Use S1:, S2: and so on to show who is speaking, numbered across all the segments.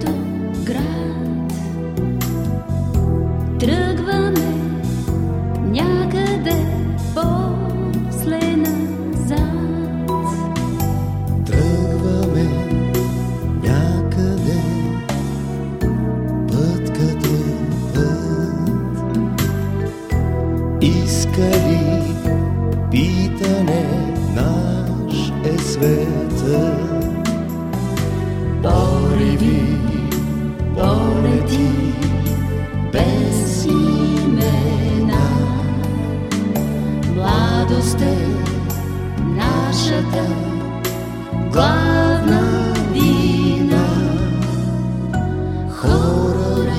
S1: като град. Тръгваме някъде после назад.
S2: Тръгваме някъде път като път. Искали питане наш е света. Пориви, полети,
S1: без имена. Младост е нашата главна вина. Хора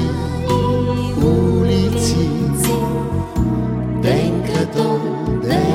S1: и улици, ден като ден.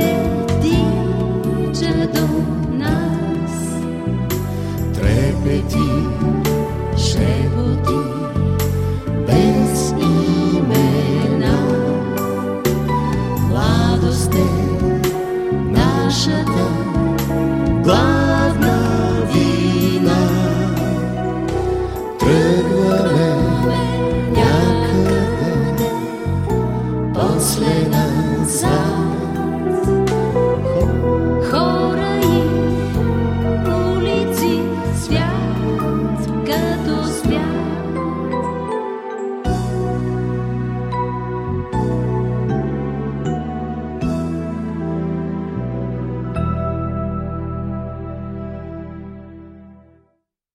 S1: dotiče do nas. Trepeti, šepoti bez imena. Mladost je naša glavna vina.